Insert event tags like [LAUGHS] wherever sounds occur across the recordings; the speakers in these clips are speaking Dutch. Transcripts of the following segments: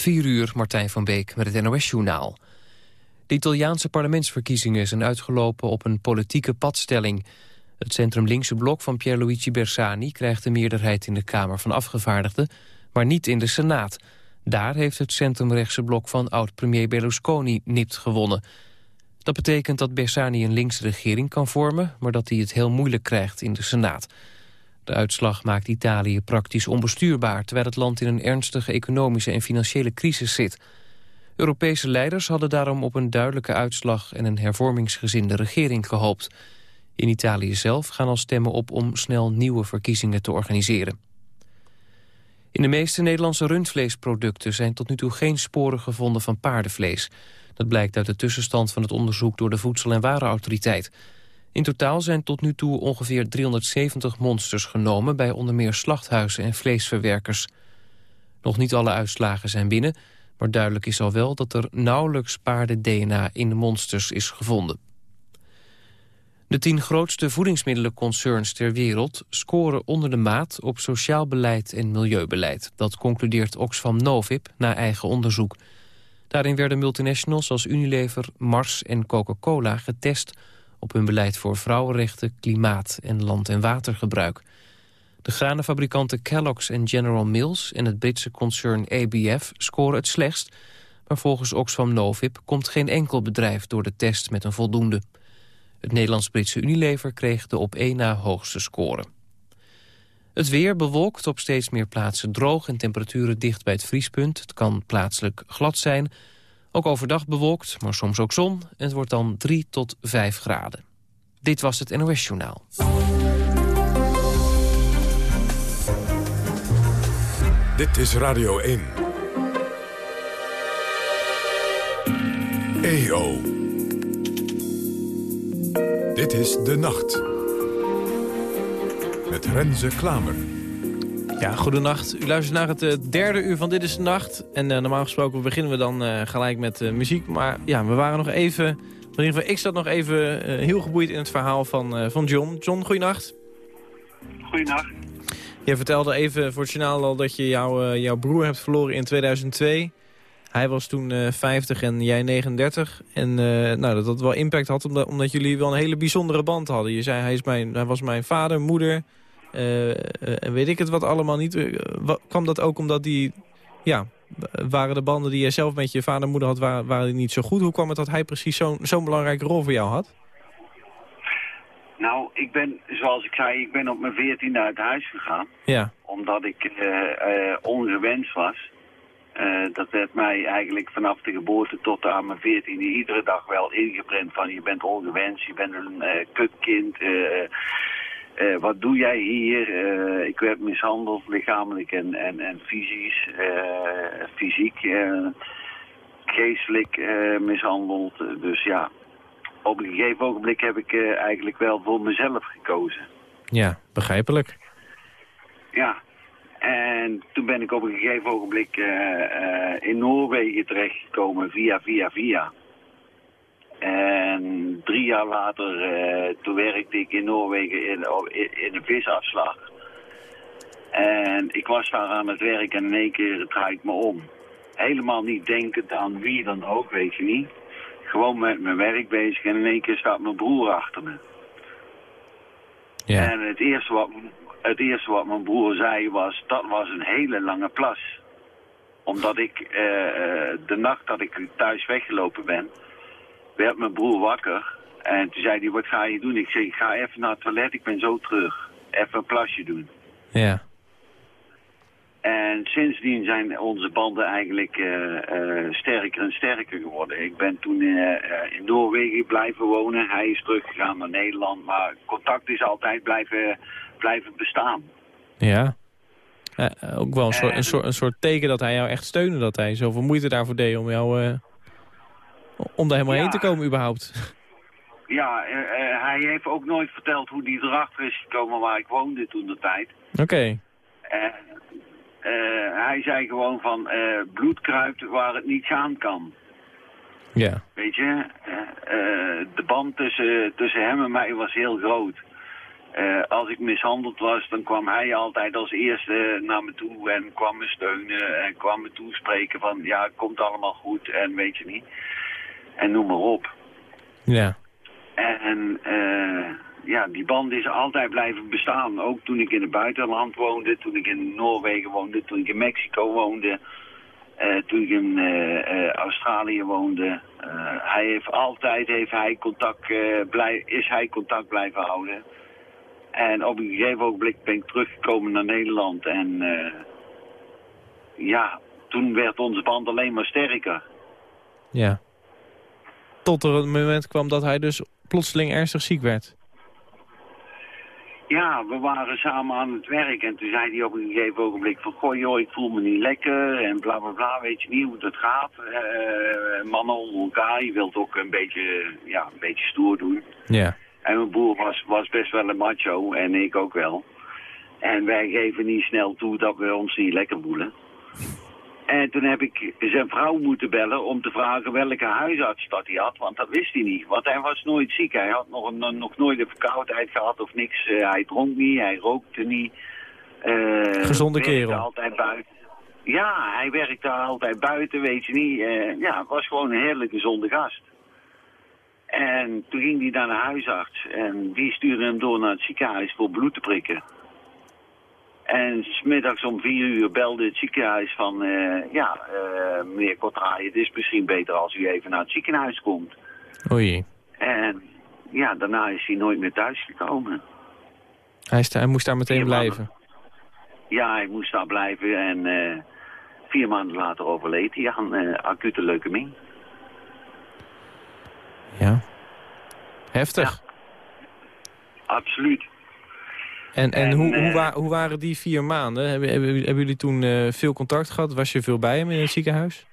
4 uur, Martijn van Beek met het NOS-journaal. De Italiaanse parlementsverkiezingen zijn uitgelopen op een politieke padstelling. Het centrum-linkse blok van Pierluigi Bersani krijgt de meerderheid in de Kamer van Afgevaardigden, maar niet in de Senaat. Daar heeft het centrumrechtse blok van oud-premier Berlusconi nipt gewonnen. Dat betekent dat Bersani een linkse regering kan vormen, maar dat hij het heel moeilijk krijgt in de Senaat. De uitslag maakt Italië praktisch onbestuurbaar... terwijl het land in een ernstige economische en financiële crisis zit. Europese leiders hadden daarom op een duidelijke uitslag... en een hervormingsgezinde regering gehoopt. In Italië zelf gaan al stemmen op om snel nieuwe verkiezingen te organiseren. In de meeste Nederlandse rundvleesproducten zijn tot nu toe geen sporen gevonden van paardenvlees. Dat blijkt uit de tussenstand van het onderzoek door de Voedsel- en Warenautoriteit... In totaal zijn tot nu toe ongeveer 370 monsters genomen... bij onder meer slachthuizen en vleesverwerkers. Nog niet alle uitslagen zijn binnen... maar duidelijk is al wel dat er nauwelijks paarden-DNA in de monsters is gevonden. De tien grootste voedingsmiddelenconcerns ter wereld... scoren onder de maat op sociaal beleid en milieubeleid. Dat concludeert Oxfam Novib na eigen onderzoek. Daarin werden multinationals als Unilever, Mars en Coca-Cola getest op hun beleid voor vrouwenrechten, klimaat en land- en watergebruik. De granenfabrikanten Kellogg's en General Mills en het Britse concern ABF scoren het slechtst, maar volgens Oxfam Novib komt geen enkel bedrijf door de test met een voldoende. Het Nederlands-Britse Unilever kreeg de op één na hoogste score. Het weer bewolkt op steeds meer plaatsen droog en temperaturen dicht bij het vriespunt. Het kan plaatselijk glad zijn, ook overdag bewolkt, maar soms ook zon. En het wordt dan 3 tot 5 graden. Dit was het NOS Journaal. Dit is Radio 1. EO. Dit is De Nacht. Met Renze Klamer. Ja, goedenacht. U luistert naar het uh, derde uur van Dit is de Nacht. En uh, normaal gesproken beginnen we dan uh, gelijk met muziek. Maar ja, we waren nog even... In ieder geval, ik zat nog even heel geboeid in het verhaal van, van John. John, goedenacht. Goedenacht. Je vertelde even voor het journaal al dat je jou, jouw broer hebt verloren in 2002. Hij was toen 50 en jij 39. En nou, dat dat wel impact had omdat, omdat jullie wel een hele bijzondere band hadden. Je zei, hij, is mijn, hij was mijn vader, moeder uh, weet ik het wat allemaal niet. Uh, kwam dat ook omdat die... Ja, waren de banden die je zelf met je vader en moeder had, waren, waren die niet zo goed? Hoe kwam het dat hij precies zo'n zo'n belangrijke rol voor jou had? Nou, ik ben, zoals ik zei, ik ben op mijn veertiende uit huis gegaan. Ja. Omdat ik uh, ongewenst was. dat werd mij eigenlijk vanaf de geboorte tot aan mijn veertiende iedere dag wel ingeprent van je bent ongewenst, je bent een kutkind... Uh, wat doe jij hier? Uh, ik werd mishandeld, lichamelijk en, en, en fysisch, uh, fysiek, geestelijk mishandeld. Dus ja, op een gegeven ogenblik heb ik eigenlijk wel voor mezelf gekozen. Ja, begrijpelijk. Ja, en toen ben ik op een gegeven ogenblik in Noorwegen terechtgekomen via, via, via. En drie jaar later, uh, toen werkte ik in Noorwegen in, in, een visafslag. En ik was daar aan het werk en in één keer draai ik me om. Helemaal niet denkend aan wie dan ook, weet je niet. Gewoon met mijn werk bezig en in één keer staat mijn broer achter me. Ja. En het eerste, wat, het eerste wat mijn broer zei was, dat was een hele lange plas. Omdat ik uh, de nacht dat ik thuis weggelopen ben, werd mijn broer wakker. En toen zei hij, wat ga je doen? Ik zei, ik ga even naar het toilet, ik ben zo terug. Even een plasje doen. Ja. En sindsdien zijn onze banden eigenlijk uh, uh, sterker en sterker geworden. Ik ben toen uh, in Noorwegen blijven wonen. Hij is teruggegaan naar Nederland. Maar contact is altijd blijven, blijven bestaan. Ja. ook wel een soort, een, soort, een soort teken dat hij jou echt steunde. Dat hij zoveel moeite daarvoor deed om jou om daar helemaal heen te komen überhaupt. [LAUGHS] Ja, uh, uh, hij heeft ook nooit verteld hoe hij erachter is gekomen waar ik woonde toen de tijd. Oké. Okay. Uh, hij zei gewoon van bloed kruipt waar het niet gaan kan. Ja. Weet je, de band tussen, tussen hem en mij was heel groot. Eh, als ik mishandeld was, dan kwam hij altijd als eerste naar me toe en kwam me steunen en kwam me toespreken van ja, het komt allemaal goed en weet je niet. En noem maar op. Ja. En eh, ja, die band is altijd blijven bestaan. Ook toen ik in het buitenland woonde, toen ik in Noorwegen woonde, toen ik in Mexico woonde, eh, toen ik in eh, Australië woonde. Hij heeft altijd heeft hij contact, blij, is hij contact blijven houden. En op een gegeven ogenblik ben ik teruggekomen naar Nederland. En eh, ja, toen werd onze band alleen maar sterker. Ja. Tot er een moment kwam dat hij dus plotseling ernstig ziek werd. Ja, we waren samen aan het werk en toen zei hij op een gegeven ogenblik van... Goh joh, ik voel me niet lekker en bla bla bla, weet je niet hoe dat gaat. Eh, mannen onder elkaar, je wilt ook een beetje, ja, een beetje stoer doen. Ja. En mijn broer was, was best wel een macho en ik ook wel. En wij geven niet snel toe dat we ons niet lekker voelen. En toen heb ik zijn vrouw moeten bellen om te vragen welke huisarts dat hij had, want dat wist hij niet. Want hij was nooit ziek, hij had nog, een, nog nooit een verkoudheid gehad of niks. Eh, hij dronk niet, hij rookte niet. Eh, Gezonde kerel. altijd buiten. Ja, hij werkte altijd buiten, weet je niet. Eh, ja, was gewoon een hele gezonde gast. En toen ging hij naar de huisarts en die stuurde hem door naar het ziekenhuis voor bloed te prikken. En smiddags om vier uur belde het ziekenhuis van, eh, ja, eh, meneer Kotraai, het is misschien beter als u even naar het ziekenhuis komt. Oei. En ja, daarna is hij nooit meer thuis gekomen. Hij, hij moest daar meteen Vier maanden. blijven. Ja, hij moest daar blijven en eh, vier maanden later overleed hij aan acute leukemie. Ja. Heftig. Absoluut. En, en, En, hoe, hoe, eh, wa- hoe waren die vier maanden? Hebben, hebben, hebben jullie toen eh, veel contact gehad? Was je veel bij hem in het ziekenhuis?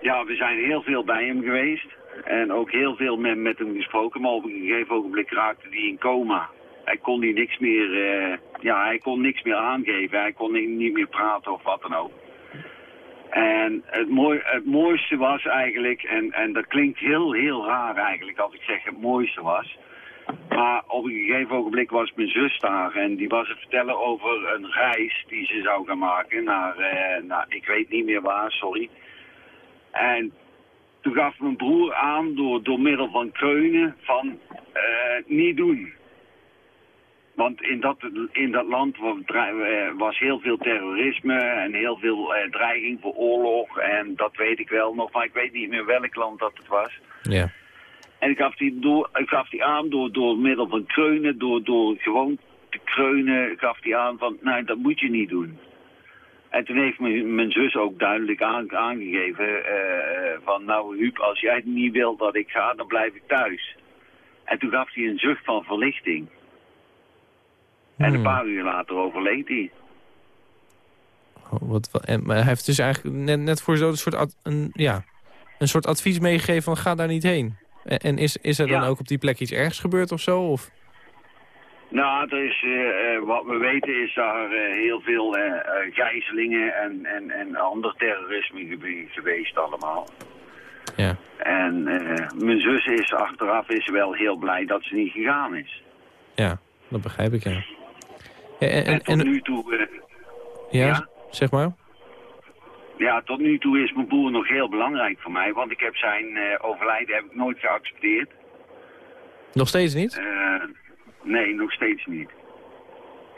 Ja, we zijn heel veel bij hem geweest. En ook heel veel met, met hem gesproken. Maar op een gegeven ogenblik raakte hij in coma. Hij kon die niks meer, eh, ja, hij kon niks meer aangeven. Hij kon niet- niet meer praten of wat dan ook. En het, mooi, het mooiste was eigenlijk, en, en dat klinkt heel, heel raar eigenlijk als ik zeg het mooiste was. Maar op een gegeven ogenblik was mijn zus daar en die was het vertellen over een reis die ze zou gaan maken naar, eh, naar ik weet niet meer waar, sorry. En toen gaf mijn broer aan door, door middel van kreunen van eh, niet doen. Want in dat, in dat land was, eh, heel veel terrorisme en heel veel dreiging voor oorlog. En dat weet ik wel nog, maar ik weet niet meer welk land dat het was. Ja. En ik gaf die, door, ik gaf die aan door, door middel van kreunen, door, door gewoon te kreunen, gaf die aan van, nee, dat moet je niet doen. En toen heeft mijn, mijn zus ook duidelijk aan, aangegeven eh, van, nou Huub, als jij niet wil dat ik ga, dan blijf ik thuis. En toen gaf hij een zucht van verlichting. En een Hmm. paar uur later overleed hij. Oh, wat, en, maar hij heeft dus eigenlijk net, net voor zo'n soort, ad- een, ja, een soort advies meegegeven van ga daar niet heen. En, is, is er dan Ja. ook op die plek iets ergs gebeurd of zo? Of? Nou, er is, eh, eh, wat we weten is daar eh, heel veel eh, gijzelingen en, en, en ander terrorisme geweest allemaal. Ja. En mijn zus is achteraf is wel heel blij dat ze niet gegaan is. ja, dat begrijp ik, ja. Ja, en, En, en, tot nu toe, ja, ja? zeg maar. Ja, tot nu toe is mijn broer nog heel belangrijk voor mij, want ik heb zijn eh, overlijden heb ik nooit geaccepteerd. Nog steeds niet? Eh, nee, nog steeds niet.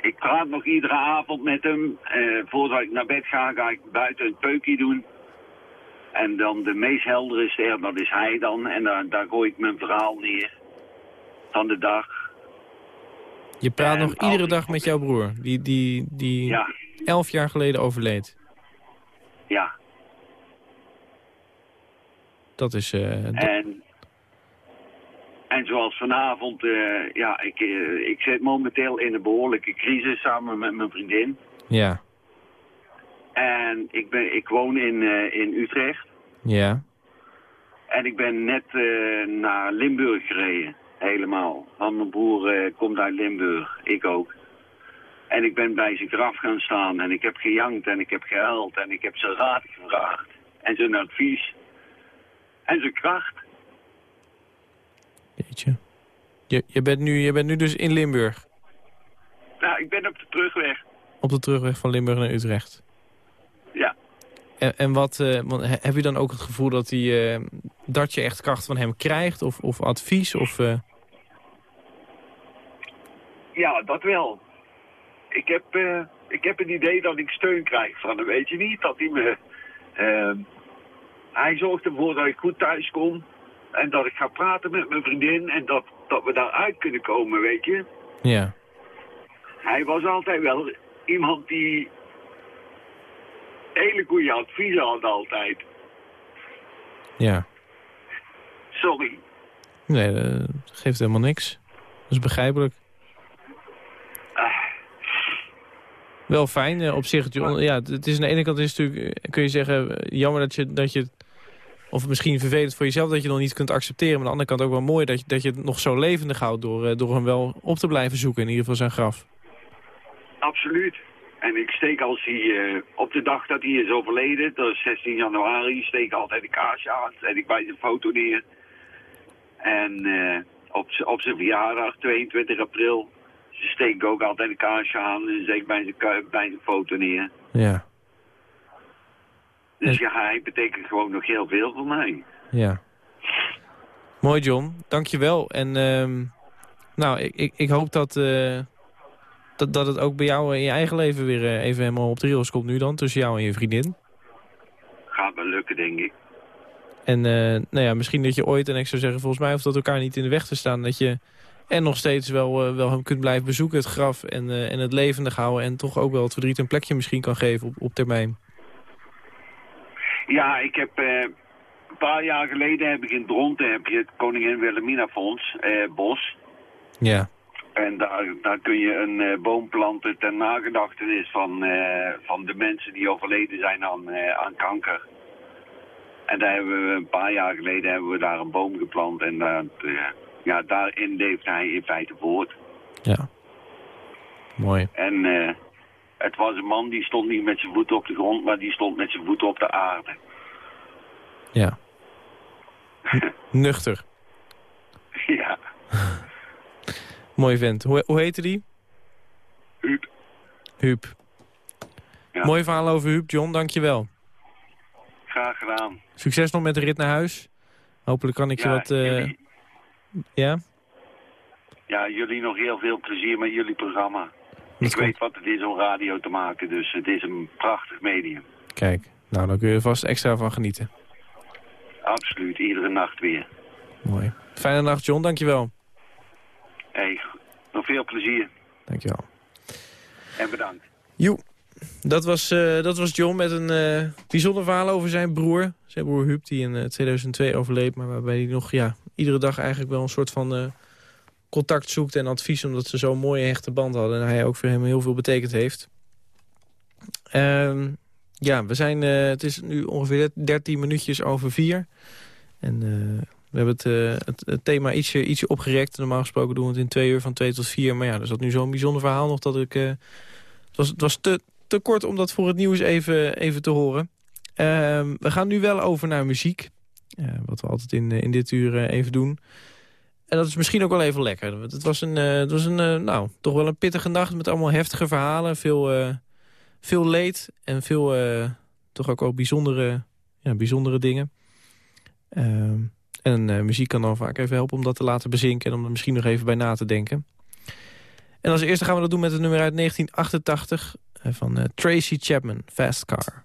Ik praat nog iedere avond met hem. Eh, voordat ik naar bed ga, ga ik buiten een peukje doen. En dan de meest heldere ster, dat is hij dan. En daar, daar gooi ik mijn verhaal neer van de dag. Je praat en nog iedere dag met jouw broer, die, die, die Ja, elf jaar geleden overleed. Ja. Dat is... eh, En, en zoals vanavond, eh, ja, ik, eh, ik zit momenteel in een behoorlijke crisis samen met mijn vriendin. ja, En ik, ben, ik woon in, in Utrecht. ja. En ik ben net naar Limburg gereden, helemaal. Want mijn broer komt uit Limburg, ik ook. En ik ben bij zijn graf gaan staan en ik heb gejankt en ik heb gehuild en ik heb zijn raad gevraagd. En zijn advies. En zijn kracht. Jeetje. Je, je, bent nu, je bent nu dus in Limburg. ik ben op de terugweg. Op de terugweg van Limburg naar Utrecht. Ja. En, en wat, uh, heb je dan ook het gevoel dat, hij, uh, dat je echt kracht van hem krijgt? Of, of advies? Of, uh... Ja, dat wel. Ik heb, ik heb het idee dat ik steun krijg van hem. Weet je niet dat hij me... Ehm, hij zorgt ervoor dat ik goed thuis kom. En dat ik ga praten met mijn vriendin. En dat, dat we daaruit kunnen komen, weet je. Ja. Hij was altijd wel iemand die hele goede adviezen had altijd. Ja. Sorry. Nee, dat geeft helemaal niks. Dat is begrijpelijk. Wel fijn eh, op zich. Ja, het is aan de ene kant is natuurlijk, kun je zeggen, jammer dat je, dat je of misschien vervelend voor jezelf dat je nog niet kunt accepteren. Maar aan de andere kant ook wel mooi dat je, dat je het nog zo levendig houdt... Door, eh, door hem wel op te blijven zoeken, in ieder geval zijn graf. Absoluut. En ik steek als hij, uh, op de dag dat hij is overleden, dat is 16 januari, steek altijd een kaarsje aan. Zet ik bij zijn foto neer. En uh, op, op zijn verjaardag, 22 april, steek ik ook altijd een kaarsje aan en ik bij zijn, bij zijn foto neer. Ja. Dus ja, hij betekent gewoon nog heel veel voor mij. Ja. Mooi John, dankjewel. En uh, nou, ik, ik, ik, hoop dat, uh, dat, dat het ook bij jou in je eigen leven weer uh, even helemaal op de rails komt nu dan. Tussen jou en je vriendin. Gaat wel lukken, denk ik. En uh, nou ja, misschien dat je ooit, en ik zou zeggen, volgens mij hoeft dat elkaar niet in de weg te staan. Dat je en nog steeds wel, wel hem kunt blijven bezoeken, het graf en, en het levendig houden. En toch ook wel het verdriet een plekje misschien kan geven op, op termijn. Ja, ik heb uh, een paar jaar geleden heb ik in Dronten heb je het Koningin Wilhelmina Fonds, Bos. Ja. En daar, daar kun je een uh, boom planten ten nagedachtenis van, van de mensen die overleden zijn aan, aan kanker. En daar hebben we een paar jaar geleden hebben we daar een boom geplant en dat, ja, daarin leeft hij in feite voort. Ja. Mooi. En het was een man die stond niet met zijn voeten op de grond, maar die stond met zijn voeten op de aarde. Ja. [LAUGHS] Nuchter. Ja. [LAUGHS] Mooi vent. Hoe, hoe heette die? Huub. Huub. Ja. Mooi verhaal over Huub, John. Dankjewel. Graag gedaan. Succes nog met de rit naar huis. Hopelijk kan ik ja, je wat... Uh... Jullie... Ja? Ja, jullie nog heel veel plezier met jullie programma. Ik weet wat het is om radio te maken, dus het is een prachtig medium. Kijk, nou dan kun je er vast extra van genieten. Absoluut, iedere nacht weer. Mooi. Fijne nacht John, dankjewel. Hey, nog veel plezier. Dankjewel. En bedankt. Joe, dat was, uh, dat was John met een uh, bijzonder verhaal over zijn broer. Zijn broer Huub, die in uh, 2002 overleed, maar waarbij hij nog ja, iedere dag eigenlijk wel een soort van contact zoekt en advies... omdat ze zo'n mooie hechte band hadden en hij ook voor hem heel veel betekend heeft. Uh, ja, we zijn, uh, het is nu ongeveer 13 minuutjes over vier. En uh, we hebben het, het, het, thema ietsje, ietsje opgerekt. Normaal gesproken doen we het in twee uur van twee tot vier. Maar ja, er zat nu zo'n bijzonder verhaal nog dat ik... het was, het was te, te kort om dat voor het nieuws even, even te horen. Ehm, we gaan nu wel over naar muziek. Wat we altijd in, in dit uur even doen. En dat is misschien ook wel even lekker. Het was, een, het was een, nou, toch wel een pittige nacht met allemaal heftige verhalen. Veel, veel leed en veel toch ook, ook bijzondere, ja, bijzondere dingen. Ehm, en muziek kan dan vaak even helpen om dat te laten bezinken... en om er misschien nog even bij na te denken. En als eerste gaan we dat doen met het nummer uit 1988 van Tracy Chapman, Fast Car.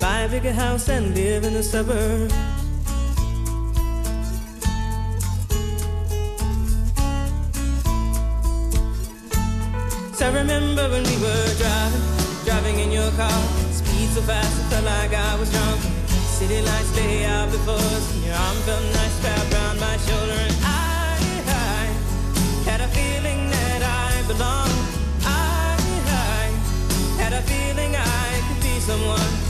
buy a bigger house and live in the suburbs. So I remember when we were driving, driving in your car. Speed so fast, I felt like I was drunk. City lights lay out before us, and your arm felt nice wrapped around my shoulder. And I, I had a feeling that I belonged. I, I had a feeling I could be someone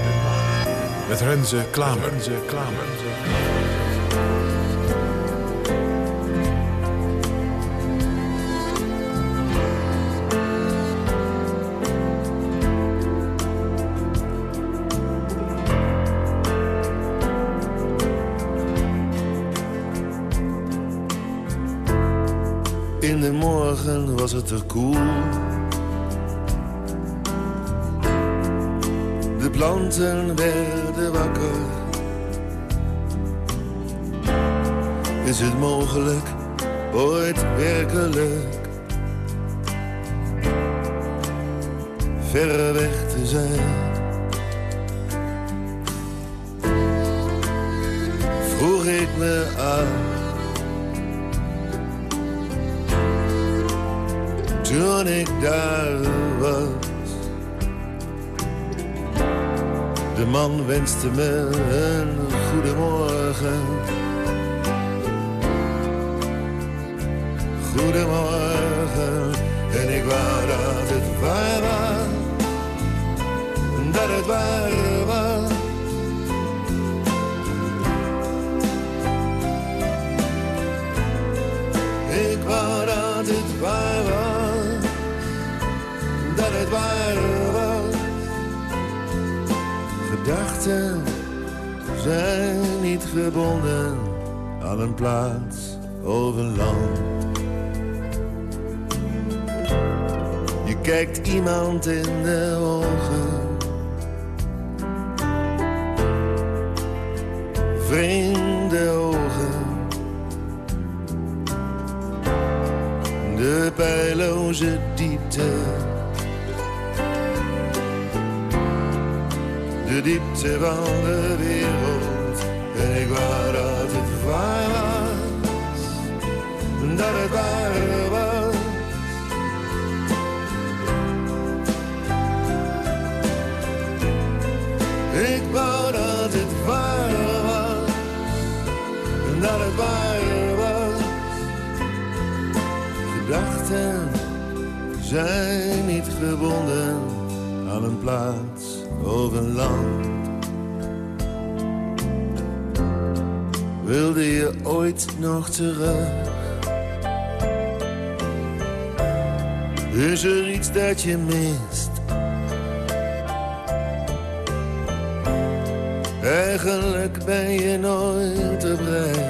Met Renze Klamer. Renze Klamer. In de morgen was het er koel. Planten werden wakker. Is het mogelijk, ooit werkelijk, verre weg te zijn? Vroeg ik me af. Toen ik daar was De man wenste me een goedemorgen. Goedemorgen, en ik wou dat het waar was. Dat het waar Gedachten zijn niet gebonden aan een plaats of een land. Je kijkt iemand in de ogen. Vreemde ogen. De pijloze diepte. Diepte van de wereld. En ik wou dat het waar was. Dat het waar was. Ik wou dat het waar was. Dat het waar was. Gedachten zijn niet gebonden aan een plaats land. Wilde je ooit nog terug? Is er iets dat je mist? Eigenlijk ben je nooit op reis.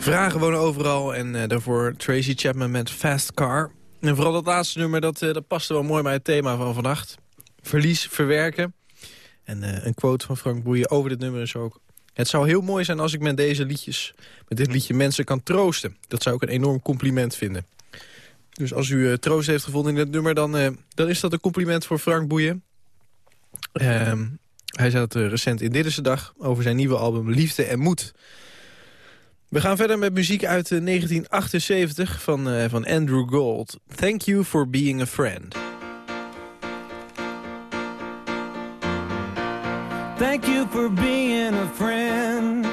Vragen wonen overal en eh, daarvoor Tracy Chapman met Fast Car. En vooral dat laatste nummer, dat, eh, dat paste wel mooi bij het thema van vannacht. Verlies, verwerken. En eh, een quote van Frank Boeien over dit nummer is ook... Het zou heel mooi zijn als ik met deze liedjes, met dit liedje mensen kan troosten. Dat zou ik een enorm compliment vinden. Dus als u troost heeft gevonden in dit nummer, dan, dan is dat een compliment voor Frank Boeien. Ehm, hij zei het recent in Dit is de Dag over zijn nieuwe album Liefde en Moed. We gaan verder met muziek uit eh, 1978 van, eh, van Andrew Gold. Thank you for being a friend. Thank you for being a friend.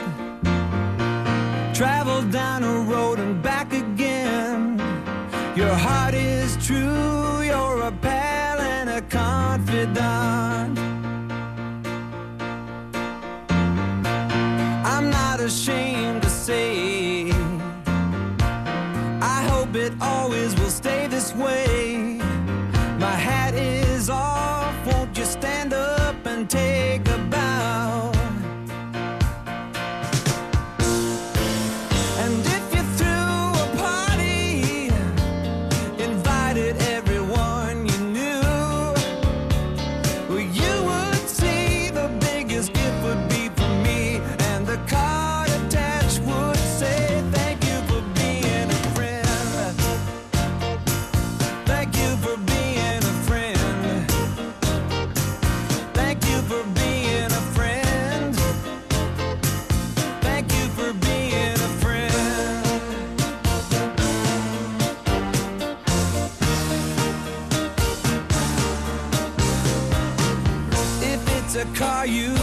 If it's a car you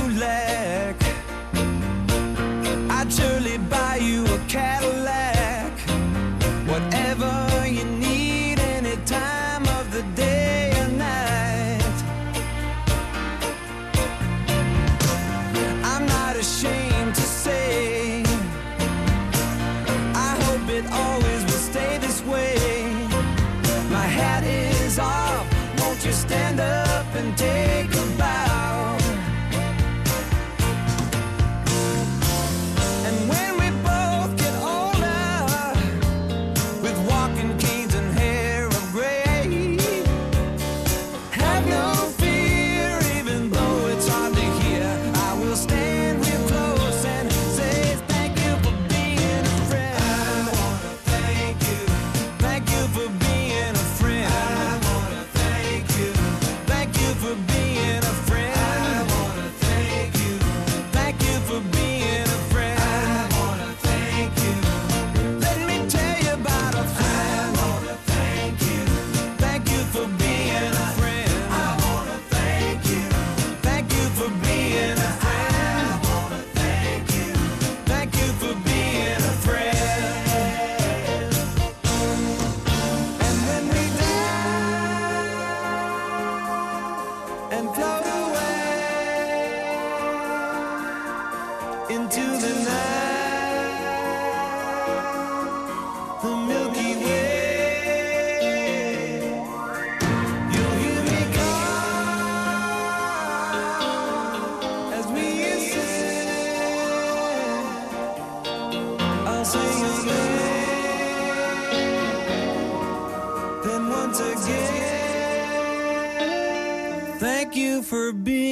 Then once again, thank you for being.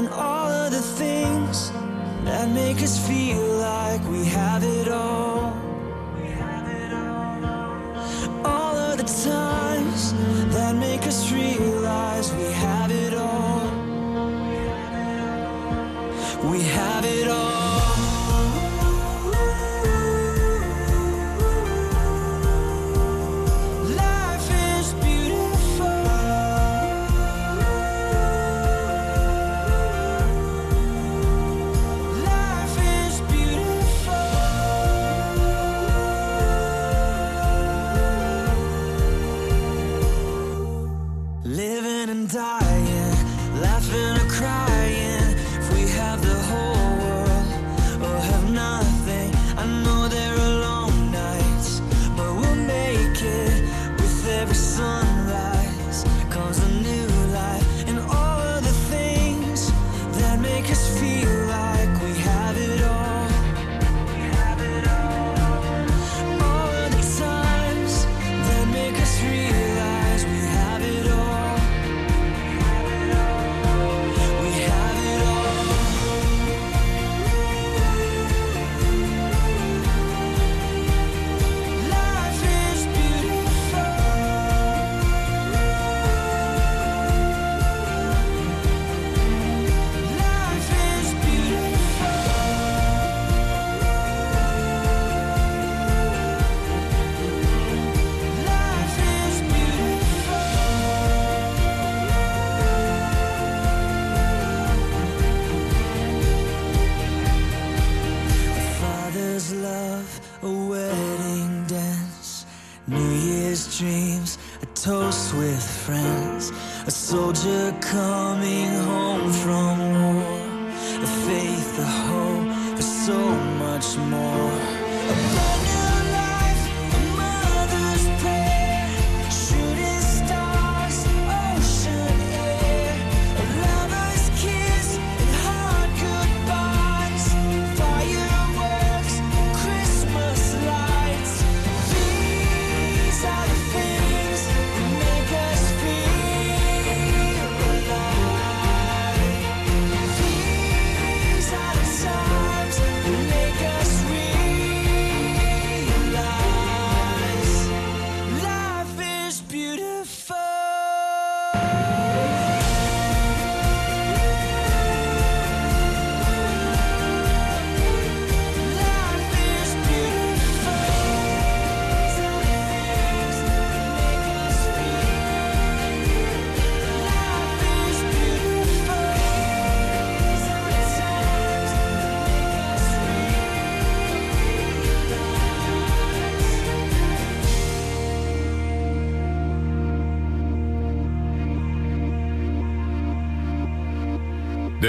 and all of the things that make us feel like we have it all. his dreams, a toast with friends, a soldier coming home from war, a faith, a hope, for so much more.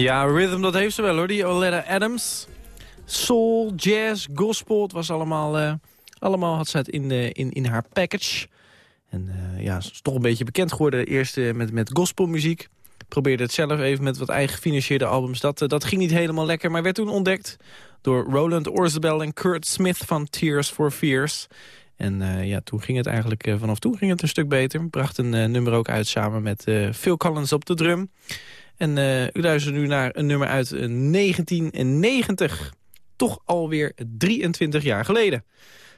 Ja, rhythm, dat heeft ze wel hoor, die Oletta Adams. Soul, jazz, gospel, het was allemaal, eh, allemaal had ze het in, de, in, in haar package. En eh, ja, ze is toch een beetje bekend geworden eerst eh, met, met gospelmuziek. Probeerde het zelf even met wat eigen gefinancierde albums. Dat, eh, dat ging niet helemaal lekker, maar werd toen ontdekt door Roland Orzabel en Kurt Smith van Tears for Fears. En eh, ja, toen ging het eigenlijk, eh, vanaf toen ging het een stuk beter. Bracht een eh, nummer ook uit samen met eh, Phil Collins op de drum. En eh, u luistert nu naar een nummer uit eh, 1990. Toch alweer 23 jaar geleden.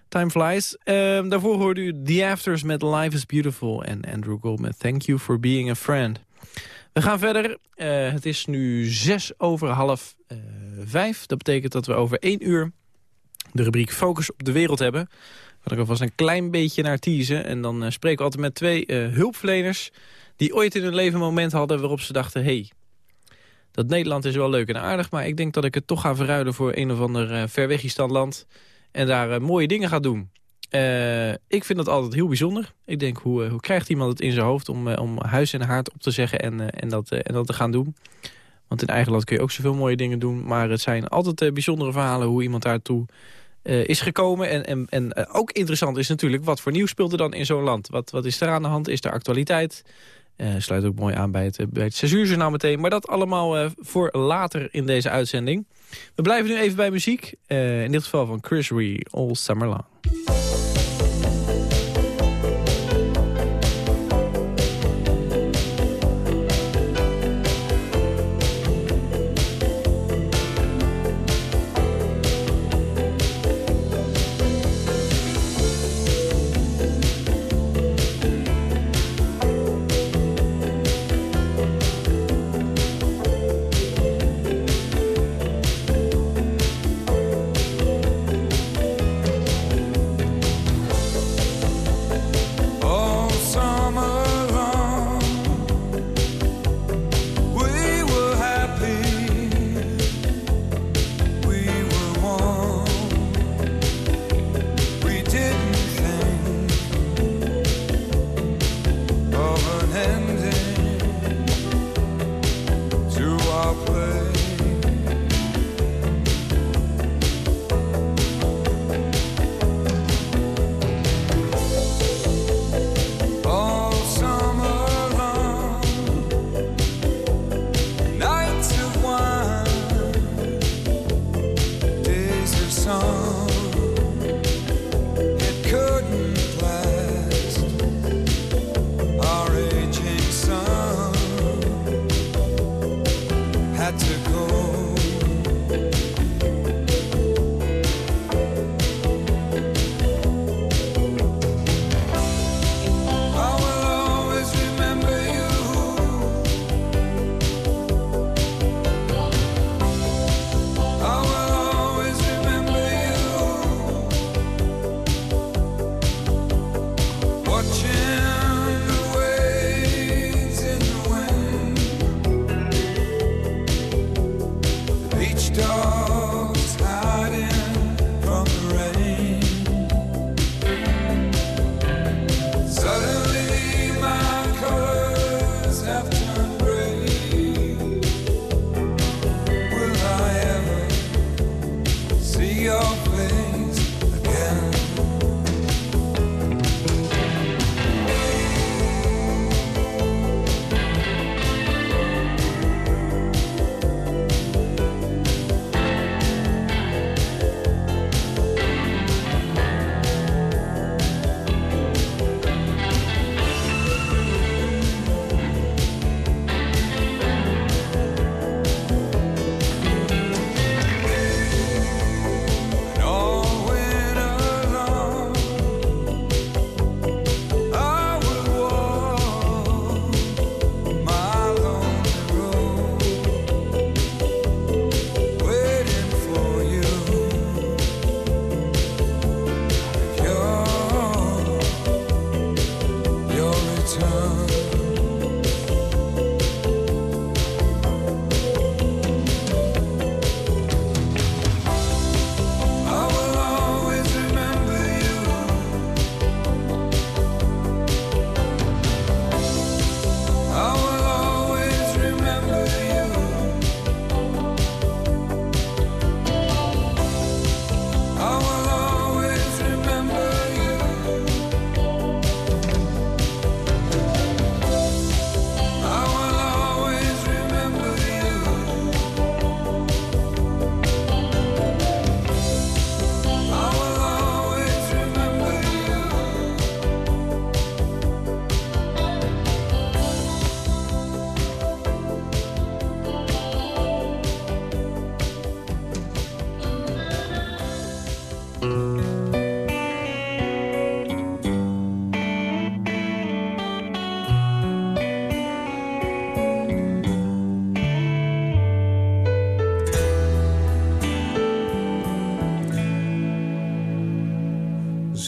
Time flies. Ehm, daarvoor hoorde u The Afters met Life is Beautiful. En Andrew Goldman, Thank You for Being a Friend. We gaan verder. Eh, het is nu zes over half eh, vijf. Dat betekent dat we over één uur de rubriek Focus op de wereld hebben. Waar ik alvast een klein beetje naar teasen. En dan eh, spreken we altijd met twee eh, hulpverleners... die ooit in hun leven een moment hadden waarop ze dachten... hey, dat Nederland is wel leuk en aardig... maar ik denk dat ik het toch ga verruilen voor een of ander uh, land... en daar mooie dingen ga doen. ik vind dat altijd heel bijzonder. Ik denk, hoe, hoe krijgt iemand het in zijn hoofd om, om huis en haard op te zeggen en, en, dat, en dat te gaan doen? Want in eigen land kun je ook zoveel mooie dingen doen. Maar het zijn altijd bijzondere verhalen hoe iemand daartoe uh, is gekomen. En, en, en ook interessant is natuurlijk, wat voor nieuws speelt er dan in zo'n land? Wat, wat is er aan de hand? Is er actualiteit? Uh, sluit ook mooi aan bij het, bij het censuurjournaal meteen. Maar dat allemaal voor later in deze uitzending. We blijven nu even bij muziek. in dit geval van Chris Ree, All Summer Long.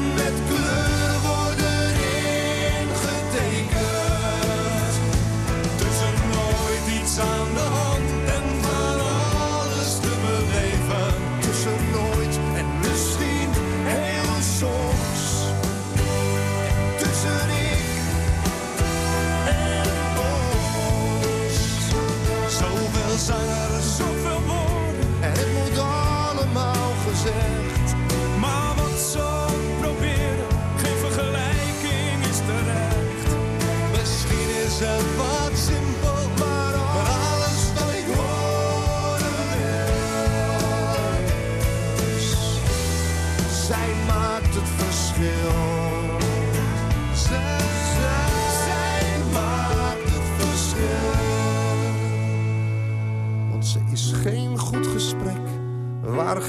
Met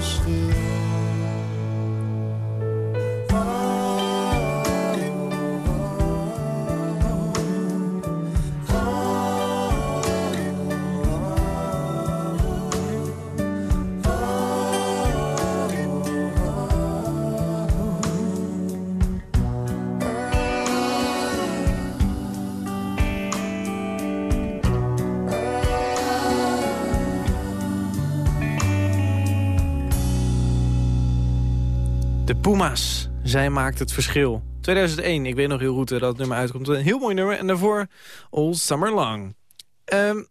maakt Puma's. Zij maakt het verschil. 2001, ik weet nog heel goed dat het nummer uitkomt. Een heel mooi nummer. En daarvoor All Summer Long. Ehm,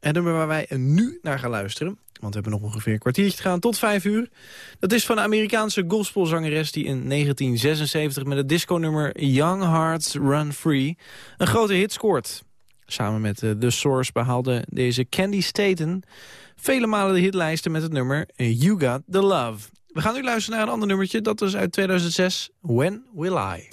het nummer waar wij nu naar gaan luisteren... want we hebben nog ongeveer een kwartiertje te gaan tot vijf uur... dat is van de Amerikaanse gospelzangeres... die in 1976 met het disco-nummer Young Hearts Run Free... een grote hit scoort. Samen met eh, The Source behaalde deze Candy Staten... vele malen de hitlijsten met het nummer You Got The Love... We gaan nu luisteren naar een ander nummertje. Dat is uit 2006. When Will I?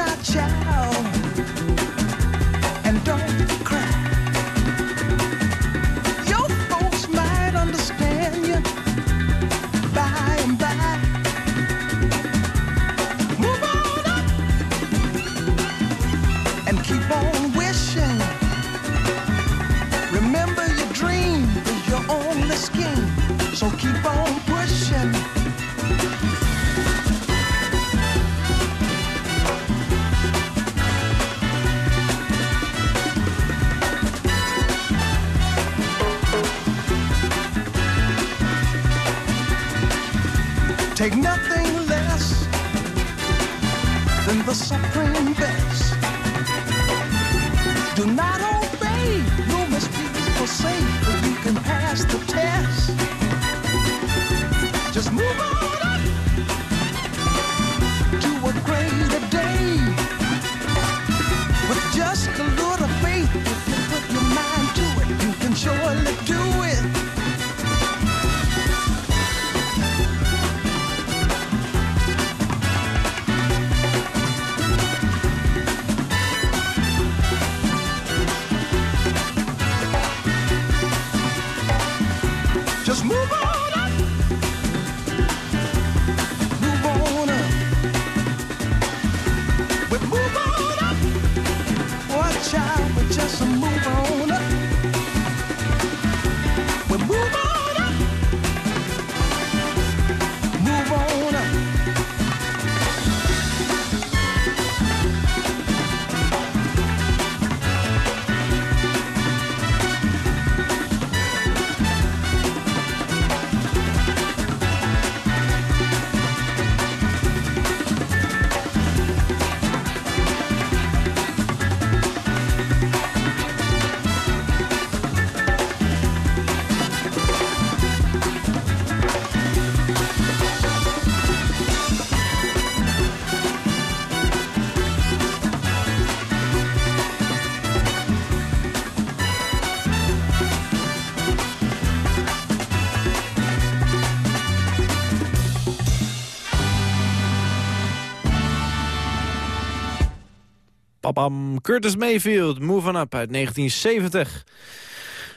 not child. The supreme Curtis Mayfield, Move On Up uit 1970.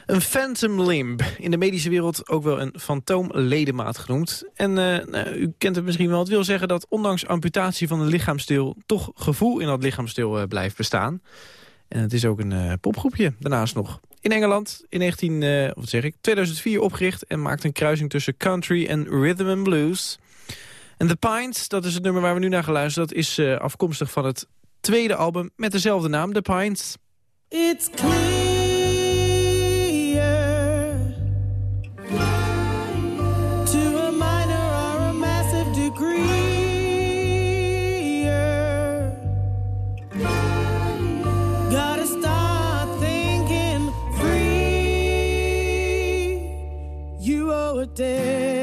Een phantom limb, in de medische wereld ook wel een fantoomledemaat genoemd. En eh, nou, u kent het misschien wel, het wil zeggen dat ondanks amputatie van een lichaamsdeel... toch gevoel in dat lichaamsdeel eh, blijft bestaan. En het is ook een eh, popgroepje daarnaast nog. In Engeland in 19, eh, wat zeg ik, 2004 opgericht en maakt een kruising tussen country en rhythm and blues. En The Pines, dat is het nummer waar we nu naar gaan luisteren... dat is afkomstig van het tweede album met dezelfde naam, The Pines. It's clear to a minor or a massive degree. Gotta start thinking free. You owe a debt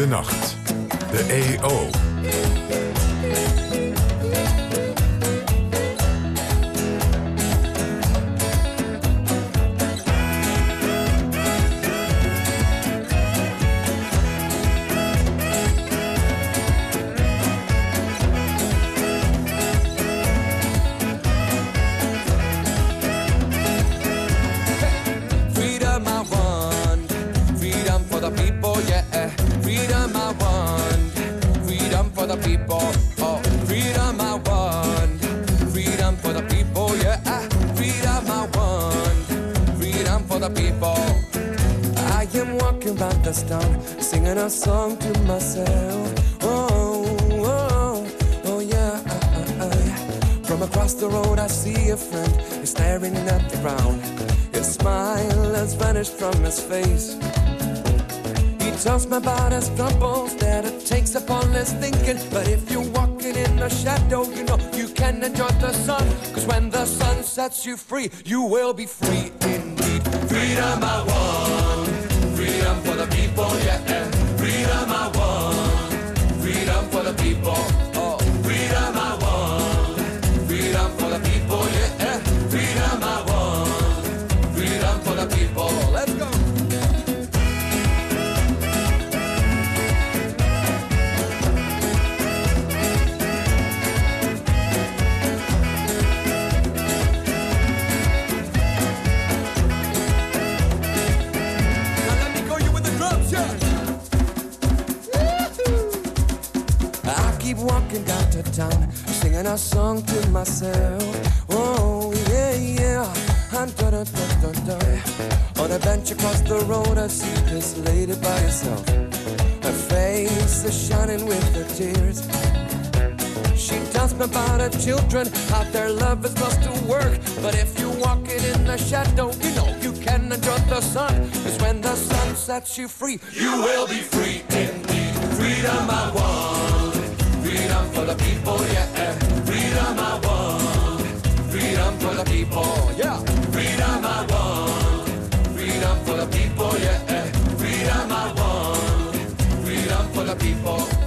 Dit is De Nacht. Across the road, I see a friend. He's staring at the ground. His smile has vanished from his face. He tells me about his troubles that it takes upon his thinking. But if you're walking in the shadow, you know you can enjoy the sun. Cause when the sun sets you free, you will be free indeed. Freedom I want, freedom for the people, yeah. Freedom I want, freedom for the people. Town, singing a song to myself. Oh yeah, yeah. Dun. On a bench across the road, I see this lady by herself. Her face is shining with her tears. She tells me about her children, how their love is lost to work. But if you walk walking in the shadow, you know you can enjoy the sun. Cause when the sun sets you free, you will be free indeed. Freedom I want, for the people, yeah. Freedom I want. Freedom for the people, yeah. Freedom I want. Freedom for the people, yeah. Freedom I want. Freedom for the people.